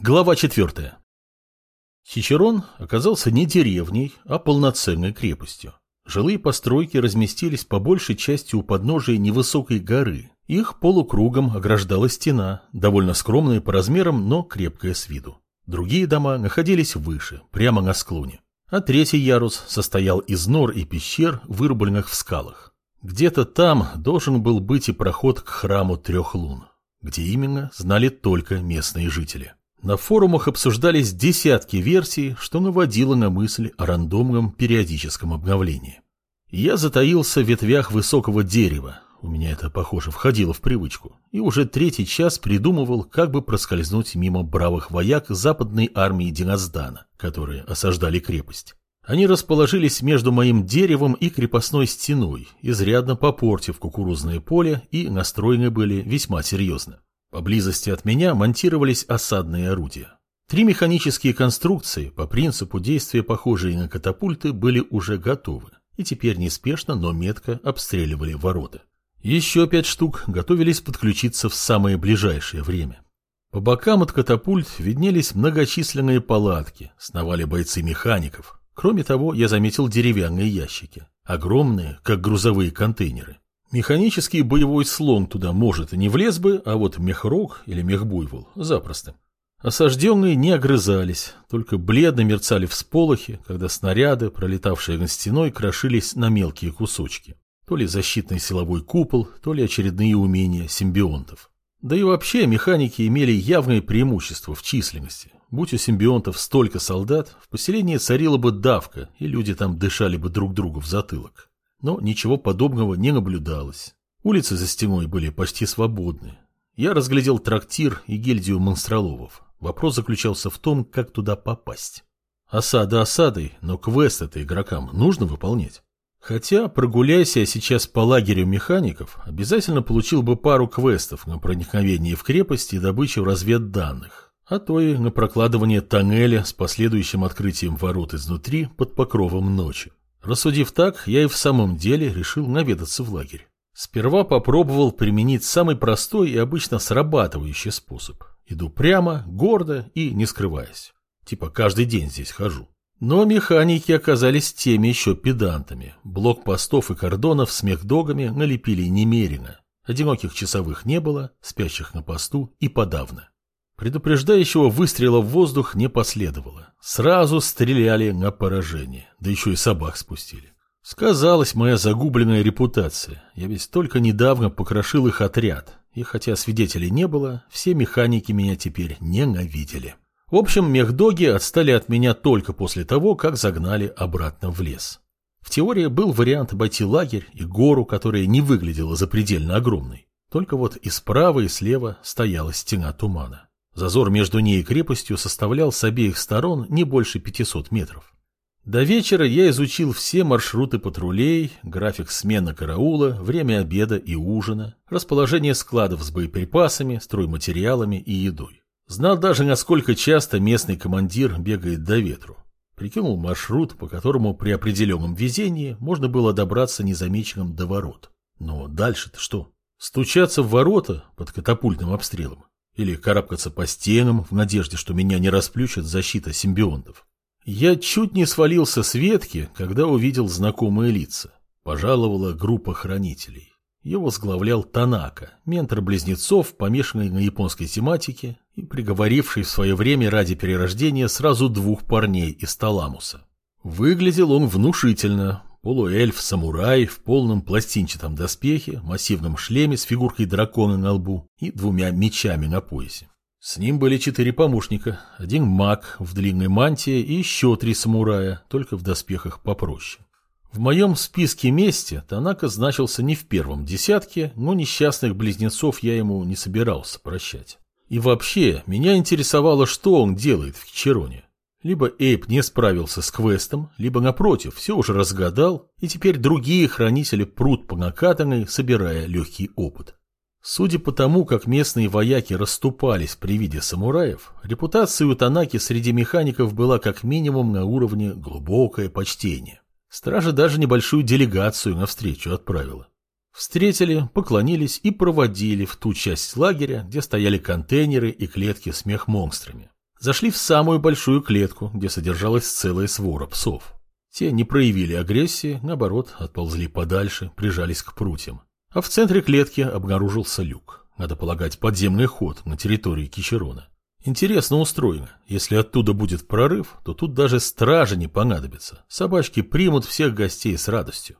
Глава 4. Хичерон оказался не деревней, а полноценной крепостью. Жилые постройки разместились по большей части у подножия невысокой горы. Их полукругом ограждала стена, довольно скромная по размерам, но крепкая с виду. Другие дома находились выше, прямо на склоне. А третий ярус состоял из нор и пещер, вырубленных в скалах. Где-то там должен был быть и проход к храму трех лун. Где именно, знали только местные жители. На форумах обсуждались десятки версий, что наводило на мысль о рандомном периодическом обновлении. Я затаился в ветвях высокого дерева, у меня это, похоже, входило в привычку, и уже третий час придумывал, как бы проскользнуть мимо бравых вояк западной армии Диназдана, которые осаждали крепость. Они расположились между моим деревом и крепостной стеной, изрядно попортив кукурузное поле и настроены были весьма серьезно. Поблизости от меня монтировались осадные орудия. Три механические конструкции, по принципу действия похожие на катапульты, были уже готовы и теперь неспешно, но метко обстреливали ворота. Еще пять штук готовились подключиться в самое ближайшее время. По бокам от катапульт виднелись многочисленные палатки, сновали бойцы механиков. Кроме того, я заметил деревянные ящики, огромные, как грузовые контейнеры. Механический боевой слон туда, может, и не влез бы, а вот мехрог или мехбуйвол – запросто. Осажденные не огрызались, только бледно мерцали всполохи, когда снаряды, пролетавшие над стеной, крошились на мелкие кусочки. То ли защитный силовой купол, то ли очередные умения симбионтов. Да и вообще механики имели явное преимущество в численности. Будь у симбионтов столько солдат, в поселении царила бы давка, и люди там дышали бы друг другу в затылок но ничего подобного не наблюдалось. Улицы за стеной были почти свободны. Я разглядел трактир и гильдию монстроловов. Вопрос заключался в том, как туда попасть. Осада осадой, но квест это игрокам нужно выполнять. Хотя, прогуляйся сейчас по лагерю механиков, обязательно получил бы пару квестов на проникновение в крепость и добычу разведданных, а то и на прокладывание тоннеля с последующим открытием ворот изнутри под покровом ночи. Рассудив так, я и в самом деле решил наведаться в лагерь. Сперва попробовал применить самый простой и обычно срабатывающий способ. Иду прямо, гордо и не скрываясь. Типа каждый день здесь хожу. Но механики оказались теми еще педантами. Блокпостов и кордонов с мехдогами налепили немерено. Одиноких часовых не было, спящих на посту и подавно. Предупреждающего выстрела в воздух не последовало. Сразу стреляли на поражение, да еще и собак спустили. Сказалась моя загубленная репутация. Я ведь только недавно покрошил их отряд, и хотя свидетелей не было, все механики меня теперь ненавидели. В общем, мехдоги отстали от меня только после того, как загнали обратно в лес. В теории был вариант обойти лагерь и гору, которая не выглядела запредельно огромной. Только вот и справа, и слева стояла стена тумана. Зазор между ней и крепостью составлял с обеих сторон не больше 500 метров. До вечера я изучил все маршруты патрулей, график смены караула, время обеда и ужина, расположение складов с боеприпасами, стройматериалами и едой. Знал даже, насколько часто местный командир бегает до ветру. Прикинул маршрут, по которому при определенном везении можно было добраться незамеченным до ворот. Но дальше-то что? Стучаться в ворота под катапультным обстрелом или карабкаться по стенам в надежде, что меня не расплющит защита симбионтов. Я чуть не свалился с ветки, когда увидел знакомые лица. Пожаловала группа хранителей. Его возглавлял Танака, ментор близнецов, помешанный на японской тематике и приговоривший в свое время ради перерождения сразу двух парней из Таламуса. Выглядел он внушительно, Полуэльф-самурай в полном пластинчатом доспехе, массивном шлеме с фигуркой дракона на лбу и двумя мечами на поясе. С ним были четыре помощника, один маг в длинной мантии и еще три самурая, только в доспехах попроще. В моем списке мести Танака значился не в первом десятке, но несчастных близнецов я ему не собирался прощать. И вообще, меня интересовало, что он делает в Кичероне. Либо Эйп не справился с квестом, либо, напротив, все уже разгадал, и теперь другие хранители прут по накатанной, собирая легкий опыт. Судя по тому, как местные вояки расступались при виде самураев, репутация у Танаки среди механиков была как минимум на уровне глубокое почтение. Стража даже небольшую делегацию навстречу отправила. Встретили, поклонились и проводили в ту часть лагеря, где стояли контейнеры и клетки с мехмонстрами. Зашли в самую большую клетку, где содержалась целая свора псов. Те не проявили агрессии, наоборот, отползли подальше, прижались к прутьям. А в центре клетки обнаружился люк. Надо полагать, подземный ход на территории Кичерона. Интересно устроено. Если оттуда будет прорыв, то тут даже стражи не понадобится. Собачки примут всех гостей с радостью.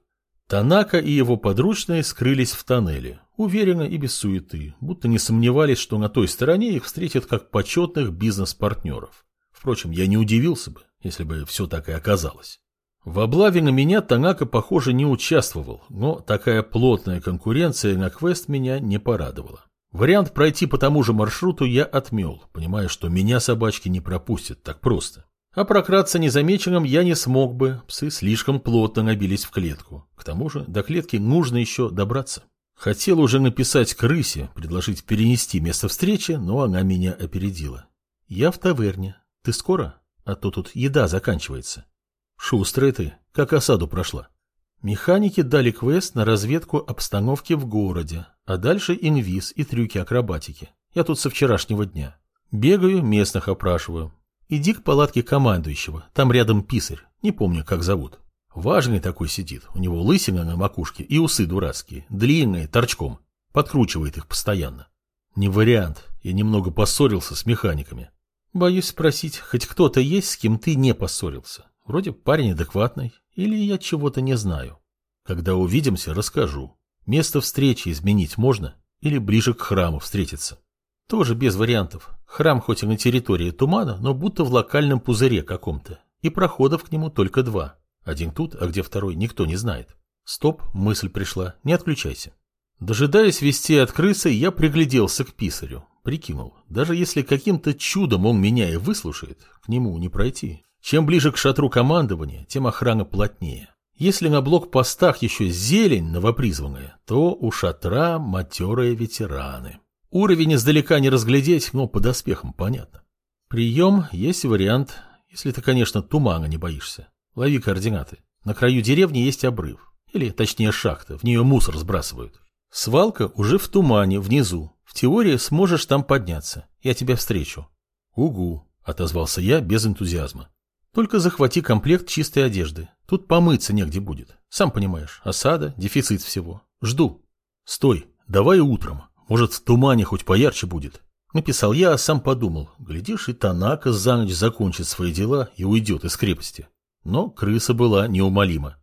Танака и его подручные скрылись в тоннеле, уверенно и без суеты, будто не сомневались, что на той стороне их встретят как почетных бизнес-партнеров. Впрочем, я не удивился бы, если бы все так и оказалось. В облаве на меня Танака, похоже, не участвовал, но такая плотная конкуренция на квест меня не порадовала. Вариант пройти по тому же маршруту я отмел, понимая, что меня собачки не пропустят так просто. А прократься незамеченным я не смог бы, псы слишком плотно набились в клетку. К тому же до клетки нужно еще добраться. Хотел уже написать крысе, предложить перенести место встречи, но она меня опередила. Я в таверне. Ты скоро? А то тут еда заканчивается. Шустрая ты, как осаду прошла. Механики дали квест на разведку обстановки в городе, а дальше инвиз и трюки акробатики. Я тут со вчерашнего дня. Бегаю, местных опрашиваю. Иди к палатке командующего, там рядом писарь, не помню, как зовут. Важный такой сидит, у него лысина на макушке и усы дурацкие, длинные, торчком. Подкручивает их постоянно. Не вариант, я немного поссорился с механиками. Боюсь спросить, хоть кто-то есть, с кем ты не поссорился? Вроде парень адекватный, или я чего-то не знаю. Когда увидимся, расскажу. Место встречи изменить можно? Или ближе к храму встретиться? Тоже без вариантов. Храм хоть и на территории тумана, но будто в локальном пузыре каком-то. И проходов к нему только два. Один тут, а где второй, никто не знает. Стоп, мысль пришла, не отключайся. Дожидаясь вести от крысы, я пригляделся к писарю. Прикинул, даже если каким-то чудом он меня и выслушает, к нему не пройти. Чем ближе к шатру командования, тем охрана плотнее. Если на блокпостах еще зелень новопризванная, то у шатра матерые ветераны. Уровень издалека не разглядеть, но по доспехам понятно. Прием есть вариант, если ты, конечно, тумана не боишься. Лови координаты. На краю деревни есть обрыв. Или, точнее, шахта. В нее мусор сбрасывают. Свалка уже в тумане, внизу. В теории сможешь там подняться. Я тебя встречу. Угу, отозвался я без энтузиазма. Только захвати комплект чистой одежды. Тут помыться негде будет. Сам понимаешь, осада, дефицит всего. Жду. Стой, давай утром. Может, в тумане хоть поярче будет. Написал я, а сам подумал. Глядишь, и Танака за ночь закончит свои дела и уйдет из крепости. Но крыса была неумолима.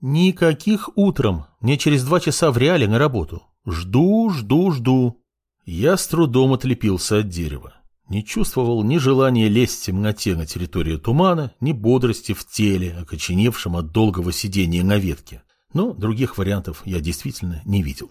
Никаких утром. Мне через два часа в реале на работу. Жду, жду, жду. Я с трудом отлепился от дерева. Не чувствовал ни желания лезть в темноте на территорию тумана, ни бодрости в теле, окоченевшем от долгого сидения на ветке. Но других вариантов я действительно не видел.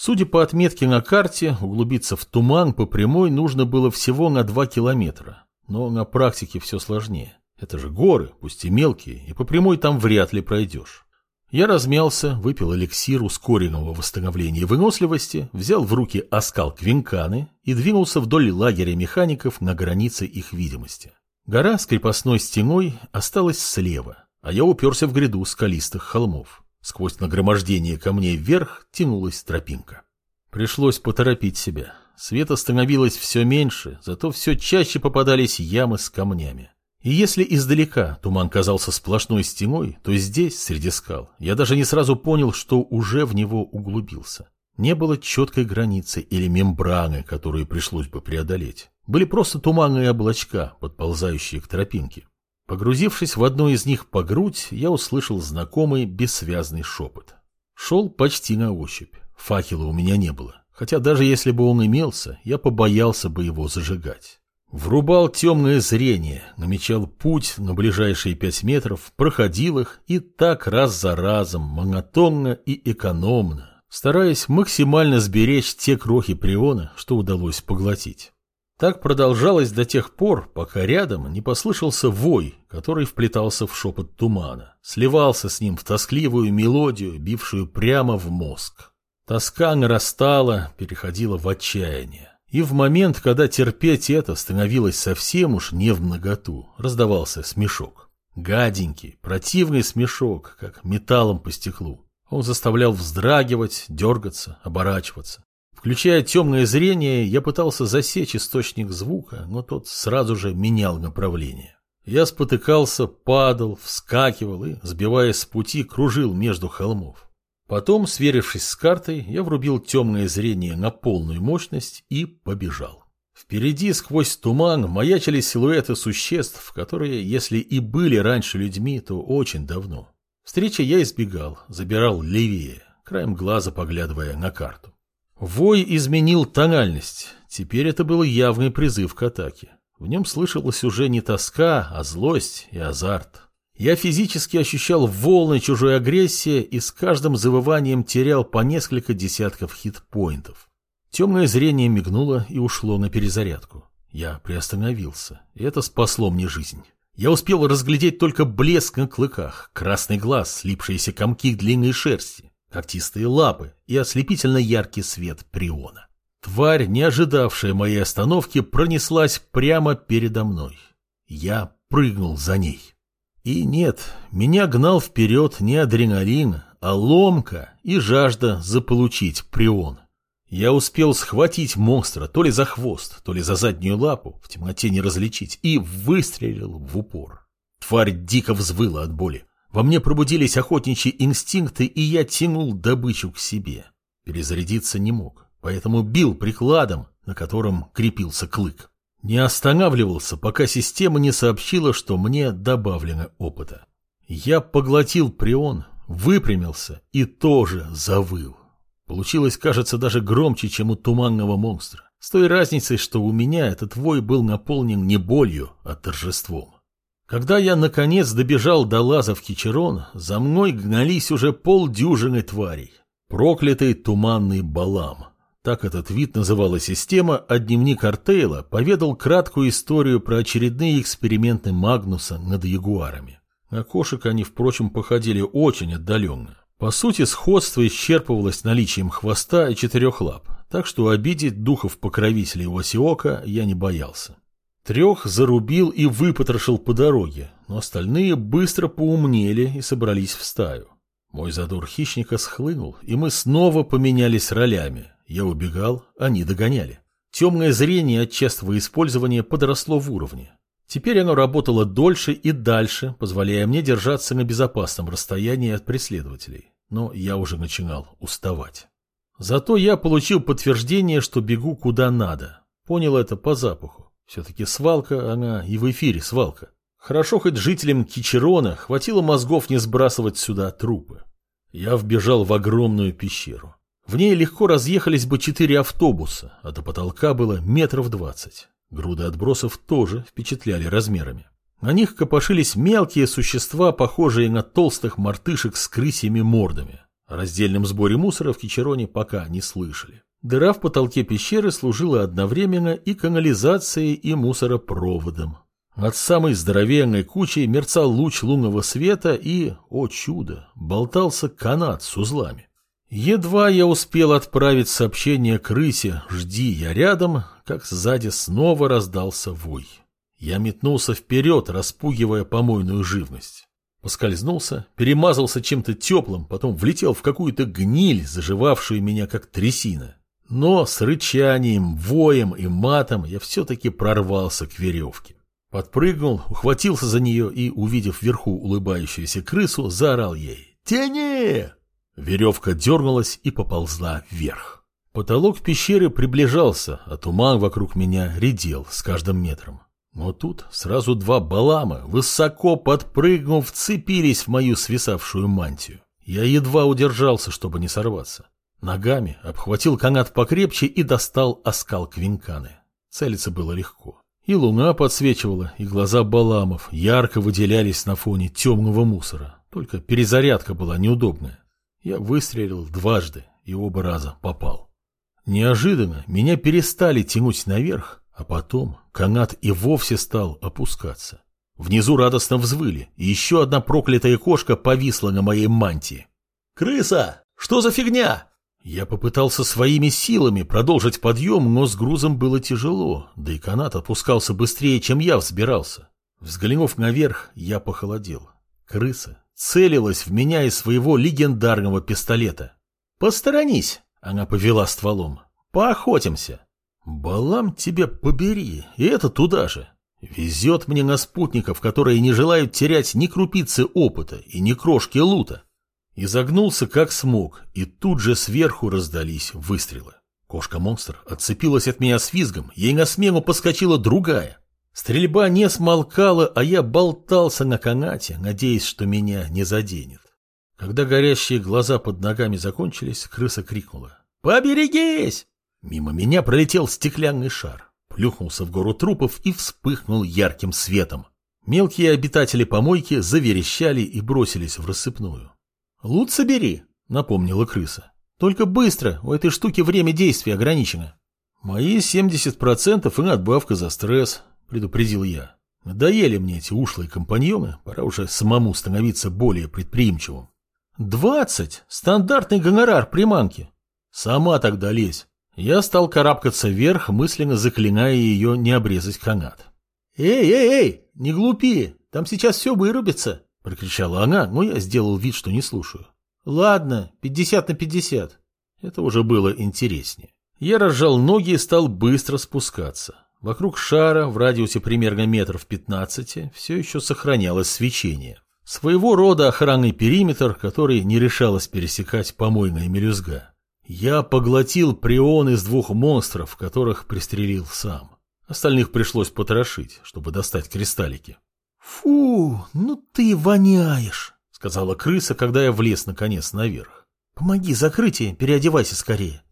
Судя по отметке на карте, углубиться в туман по прямой нужно было всего на 2 километра. Но на практике все сложнее. Это же горы, пусть и мелкие, и по прямой там вряд ли пройдешь. Я размялся, выпил эликсир ускоренного восстановления выносливости, взял в руки оскал квинканы и двинулся вдоль лагеря механиков на границе их видимости. Гора с крепостной стеной осталась слева, а я уперся в гряду скалистых холмов. Сквозь нагромождение камней вверх тянулась тропинка. Пришлось поторопить себя. Света становилось все меньше, зато все чаще попадались ямы с камнями. И если издалека туман казался сплошной стеной, то здесь, среди скал, я даже не сразу понял, что уже в него углубился. Не было четкой границы или мембраны, которую пришлось бы преодолеть. Были просто туманные облачка, подползающие к тропинке. Погрузившись в одну из них по грудь, я услышал знакомый бессвязный шепот. Шел почти на ощупь. Факела у меня не было. Хотя даже если бы он имелся, я побоялся бы его зажигать. Врубал темное зрение, намечал путь на ближайшие пять метров, проходил их и так раз за разом, монотонно и экономно, стараясь максимально сберечь те крохи приона, что удалось поглотить. Так продолжалось до тех пор, пока рядом не послышался вой, который вплетался в шепот тумана, сливался с ним в тоскливую мелодию, бившую прямо в мозг. Тоска нарастала, переходила в отчаяние. И в момент, когда терпеть это становилось совсем уж не в многоту, раздавался смешок. Гаденький, противный смешок, как металлом по стеклу. Он заставлял вздрагивать, дергаться, оборачиваться. Включая темное зрение, я пытался засечь источник звука, но тот сразу же менял направление. Я спотыкался, падал, вскакивал и, сбиваясь с пути, кружил между холмов. Потом, сверившись с картой, я врубил темное зрение на полную мощность и побежал. Впереди, сквозь туман, маячили силуэты существ, которые, если и были раньше людьми, то очень давно. Встречи я избегал, забирал левее, краем глаза поглядывая на карту. Вой изменил тональность. Теперь это был явный призыв к атаке. В нем слышалась уже не тоска, а злость и азарт. Я физически ощущал волны чужой агрессии и с каждым завыванием терял по несколько десятков хит-поинтов. Темное зрение мигнуло и ушло на перезарядку. Я приостановился, это спасло мне жизнь. Я успел разглядеть только блеск на клыках, красный глаз, слипшиеся комки длинной шерсти когтистые лапы и ослепительно яркий свет приона. Тварь, не ожидавшая моей остановки, пронеслась прямо передо мной. Я прыгнул за ней. И нет, меня гнал вперед не адреналин, а ломка и жажда заполучить прион. Я успел схватить монстра то ли за хвост, то ли за заднюю лапу, в темноте не различить, и выстрелил в упор. Тварь дико взвыла от боли. Во мне пробудились охотничьи инстинкты, и я тянул добычу к себе. Перезарядиться не мог, поэтому бил прикладом, на котором крепился клык. Не останавливался, пока система не сообщила, что мне добавлено опыта. Я поглотил прион, выпрямился и тоже завыл. Получилось, кажется, даже громче, чем у туманного монстра. С той разницей, что у меня этот вой был наполнен не болью, а торжеством. Когда я, наконец, добежал до лазов Кичерон, за мной гнались уже полдюжины тварей. Проклятый туманный балам. Так этот вид называла система, а дневник Артейла поведал краткую историю про очередные эксперименты Магнуса над ягуарами. На кошек они, впрочем, походили очень отдаленно. По сути, сходство исчерпывалось наличием хвоста и четырех лап, так что обидеть духов-покровителей Осиока я не боялся. Трех зарубил и выпотрошил по дороге, но остальные быстро поумнели и собрались в стаю. Мой задор хищника схлынул, и мы снова поменялись ролями. Я убегал, они догоняли. Темное зрение от частого использования подросло в уровне. Теперь оно работало дольше и дальше, позволяя мне держаться на безопасном расстоянии от преследователей. Но я уже начинал уставать. Зато я получил подтверждение, что бегу куда надо. Понял это по запаху. Все-таки свалка, она и в эфире свалка. Хорошо хоть жителям Кичерона хватило мозгов не сбрасывать сюда трупы. Я вбежал в огромную пещеру. В ней легко разъехались бы четыре автобуса, а до потолка было метров двадцать. Груды отбросов тоже впечатляли размерами. На них копошились мелкие существа, похожие на толстых мартышек с крысями мордами. О раздельном сборе мусора в Кичероне пока не слышали. Дыра в потолке пещеры служила одновременно и канализацией, и мусоропроводом. Над самой здоровенной кучей мерцал луч лунного света и, о чудо, болтался канат с узлами. Едва я успел отправить сообщение крысе «Жди, я рядом», как сзади снова раздался вой. Я метнулся вперед, распугивая помойную живность. Поскользнулся, перемазался чем-то теплым, потом влетел в какую-то гниль, заживавшую меня как трясина. Но с рычанием, воем и матом я все-таки прорвался к веревке. Подпрыгнул, ухватился за нее и, увидев вверху улыбающуюся крысу, заорал ей «Тяни!». Веревка дернулась и поползла вверх. Потолок пещеры приближался, а туман вокруг меня редел с каждым метром. Но тут сразу два балама, высоко подпрыгнув, вцепились в мою свисавшую мантию. Я едва удержался, чтобы не сорваться. Ногами обхватил канат покрепче и достал оскал квинканы. Целиться было легко. И луна подсвечивала, и глаза Баламов ярко выделялись на фоне темного мусора. Только перезарядка была неудобная. Я выстрелил дважды и оба раза попал. Неожиданно меня перестали тянуть наверх, а потом канат и вовсе стал опускаться. Внизу радостно взвыли, и еще одна проклятая кошка повисла на моей мантии. «Крыса! Что за фигня?» Я попытался своими силами продолжить подъем, но с грузом было тяжело, да и канат опускался быстрее, чем я взбирался. Взглянув наверх, я похолодел. Крыса целилась в меня из своего легендарного пистолета. «Посторонись!» — она повела стволом. поохотимся. Балам тебя побери, и это туда же. Везет мне на спутников, которые не желают терять ни крупицы опыта и ни крошки лута. Изогнулся как смог, и тут же сверху раздались выстрелы. Кошка-монстр отцепилась от меня с визгом, ей на смену поскочила другая. Стрельба не смолкала, а я болтался на канате, надеясь, что меня не заденет. Когда горящие глаза под ногами закончились, крыса крикнула. «Поберегись!» Мимо меня пролетел стеклянный шар, плюхнулся в гору трупов и вспыхнул ярким светом. Мелкие обитатели помойки заверещали и бросились в рассыпную. «Лут собери», — напомнила крыса. «Только быстро, у этой штуки время действия ограничено». «Мои 70% и надбавка за стресс», — предупредил я. «Надоели мне эти ушлые компаньоны, пора уже самому становиться более предприимчивым». «Двадцать! Стандартный гонорар приманки!» «Сама тогда лезь!» Я стал карабкаться вверх, мысленно заклиная ее не обрезать канат. «Эй, эй, эй, не глупи, там сейчас все вырубится!» — прокричала она, но я сделал вид, что не слушаю. «Ладно, пятьдесят на пятьдесят». Это уже было интереснее. Я разжал ноги и стал быстро спускаться. Вокруг шара, в радиусе примерно метров пятнадцати, все еще сохранялось свечение. Своего рода охранный периметр, который не решалось пересекать помойная мелюзга. Я поглотил прион из двух монстров, которых пристрелил сам. Остальных пришлось потрошить, чтобы достать кристаллики. «Фу, ну ты воняешь», — сказала крыса, когда я влез наконец наверх. «Помоги закрыть и переодевайся скорее».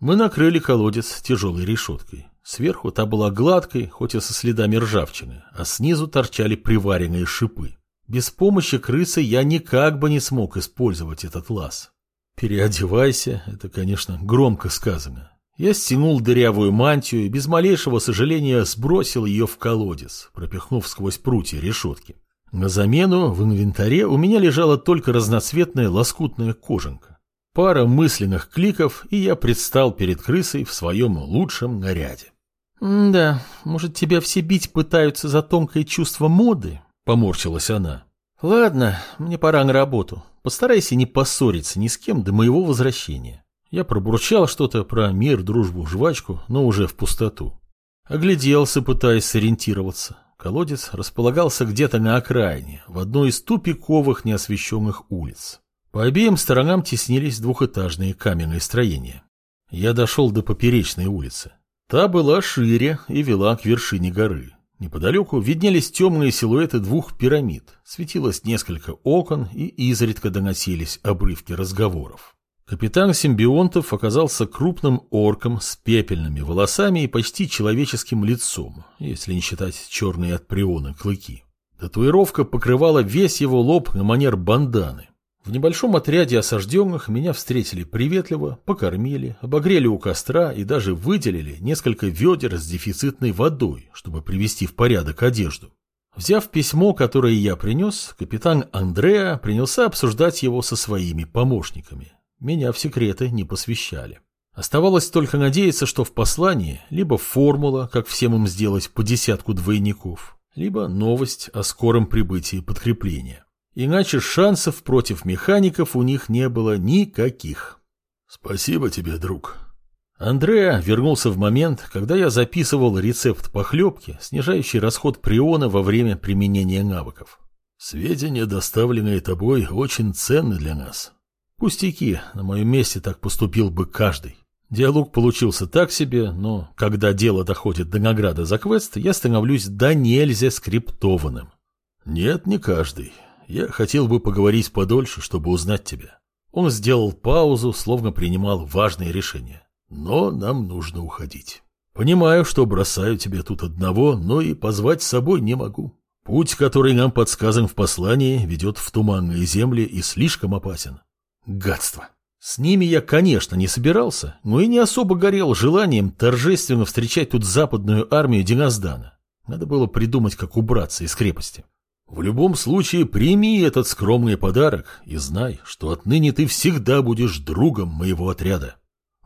Мы накрыли колодец тяжелой решеткой. Сверху та была гладкой, хоть и со следами ржавчины, а снизу торчали приваренные шипы. Без помощи крысы я никак бы не смог использовать этот лаз. Переодевайся, это, конечно, громко сказано. Я стянул дырявую мантию и без малейшего сожаления сбросил ее в колодец, пропихнув сквозь прутья решетки. На замену в инвентаре у меня лежала только разноцветная лоскутная кожанка. Пара мысленных кликов, и я предстал перед крысой в своем лучшем наряде. «Да, может, тебя все бить пытаются за тонкое чувство моды?» — поморщилась она. «Ладно, мне пора на работу. Постарайся не поссориться ни с кем до моего возвращения. Я пробурчал что-то про мир, дружбу, жвачку, но уже в пустоту. Огляделся, пытаясь сориентироваться. Колодец располагался где-то на окраине, в одной из тупиковых неосвещенных улиц. По обеим сторонам теснились двухэтажные каменные строения. Я дошел до поперечной улицы. Та была шире и вела к вершине горы. Неподалеку виднелись темные силуэты двух пирамид, светилось несколько окон и изредка доносились обрывки разговоров. Капитан симбионтов оказался крупным орком с пепельными волосами и почти человеческим лицом, если не считать черные от приона клыки. Татуировка покрывала весь его лоб на манер банданы. В небольшом отряде осажденных меня встретили приветливо, покормили, обогрели у костра и даже выделили несколько ведер с дефицитной водой, чтобы привести в порядок одежду. Взяв письмо, которое я принес, капитан Андреа принялся обсуждать его со своими помощниками. Меня в секреты не посвящали. Оставалось только надеяться, что в послании либо формула, как всем им сделать по десятку двойников, либо новость о скором прибытии подкрепления. Иначе шансов против механиков у них не было никаких. Спасибо тебе, друг. Андреа вернулся в момент, когда я записывал рецепт похлебки, снижающий расход приона во время применения навыков. Сведения, доставленные тобой, очень ценны для нас. Пустяки, на моем месте так поступил бы каждый. Диалог получился так себе, но когда дело доходит до награды за квест, я становлюсь до нельзя скриптованным. Нет, не каждый. Я хотел бы поговорить подольше, чтобы узнать тебя. Он сделал паузу, словно принимал важные решения. Но нам нужно уходить. Понимаю, что бросаю тебя тут одного, но и позвать с собой не могу. Путь, который нам подсказан в послании, ведет в туманные земли и слишком опасен. Гадство. С ними я, конечно, не собирался, но и не особо горел желанием торжественно встречать тут западную армию Диназдана. Надо было придумать, как убраться из крепости. В любом случае, прими этот скромный подарок и знай, что отныне ты всегда будешь другом моего отряда.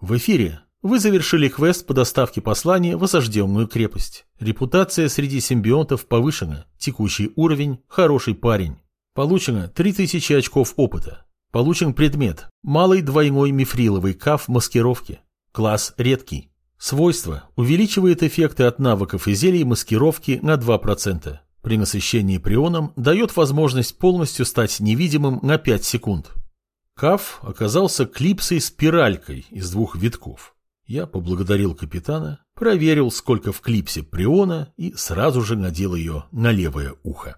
В эфире вы завершили квест по доставке послания в осажденную крепость. Репутация среди симбионтов повышена. Текущий уровень – хороший парень. Получено 3000 очков опыта. Получен предмет – малый двойной мифриловый каф маскировки. Класс редкий. Свойство увеличивает эффекты от навыков и зелий маскировки на 2%. При насыщении прионом дает возможность полностью стать невидимым на 5 секунд. Каф оказался клипсой-спиралькой из двух витков. Я поблагодарил капитана, проверил, сколько в клипсе приона и сразу же надел ее на левое ухо.